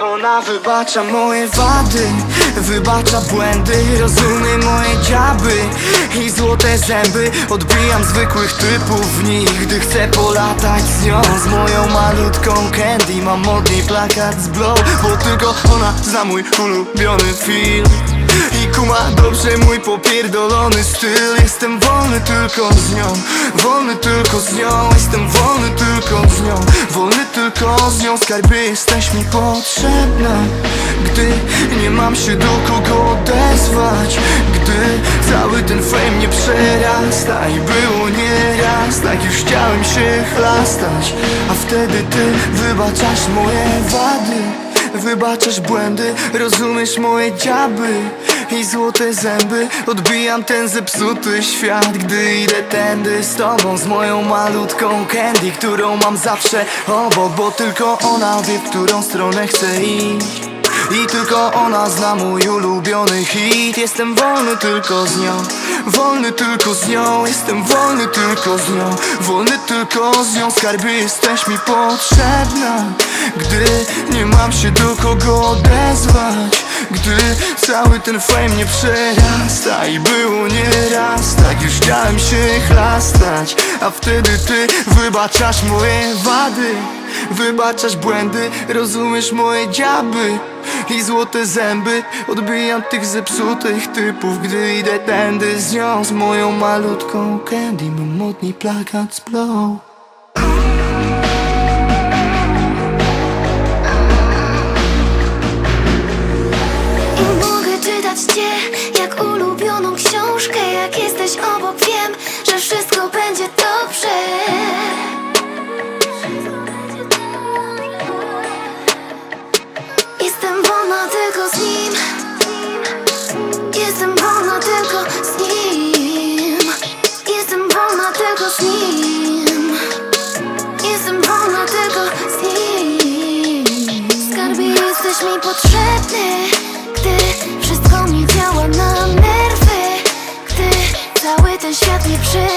Ona wybacza moje wady Wybacza błędy Rozumie moje dziaby I złote zęby. Odbijam zwykłych typów w nich Gdy chcę polatać z nią. Z moją malutką candy Mam modny plakat z blow Bo tylko ona zna mój ulubiony film dobrze mój popierdolony styl. Jestem wolny tylko z nią. Wolny tylko z nią. Jestem wolny tylko z nią. Wolny tylko z nią. Skarbie jesteś mi potrzebna. Gdy nie mam się do kogo odezwać. Gdy cały ten fame nie przerasta I było nieraz. Tak już chciałem się chlastać. A wtedy ty wybaczasz moje wady Wybaczasz błędy, rozumiesz moje dziaby I złote zęby. Odbijam ten zepsuty świat Gdy idę tędy z tobą Z moją malutką candy Którą mam zawsze obok Bo tylko ona wie, w którą stronę chcę iść i tylko ona zna mój ulubiony hit. Jestem wolny tylko z nią Wolny tylko z nią. Jestem wolny tylko z nią Wolny tylko z nią. Skarbie jesteś mi potrzebna Gdy nie mam się do kogo odezwać. Gdy cały ten fame nie przerasta I było nieraz. Tak już chciałem się chlastać A wtedy ty wybaczasz moje wady. Wybaczasz błędy, rozumiesz moje dziaby I złote zęby Odbijam tych zepsutych typów. Gdy idę tędy z nią Z moją malutką candy Mam modny plakat z blow I mogę czytać cię jak ulubioną książkę. Jak jesteś obok wiem, że wszystko będzie dobrze tylko z nim jesteś mi potrzebny Gdy wszystko mi działa na nerwy Gdy cały ten świat nie przy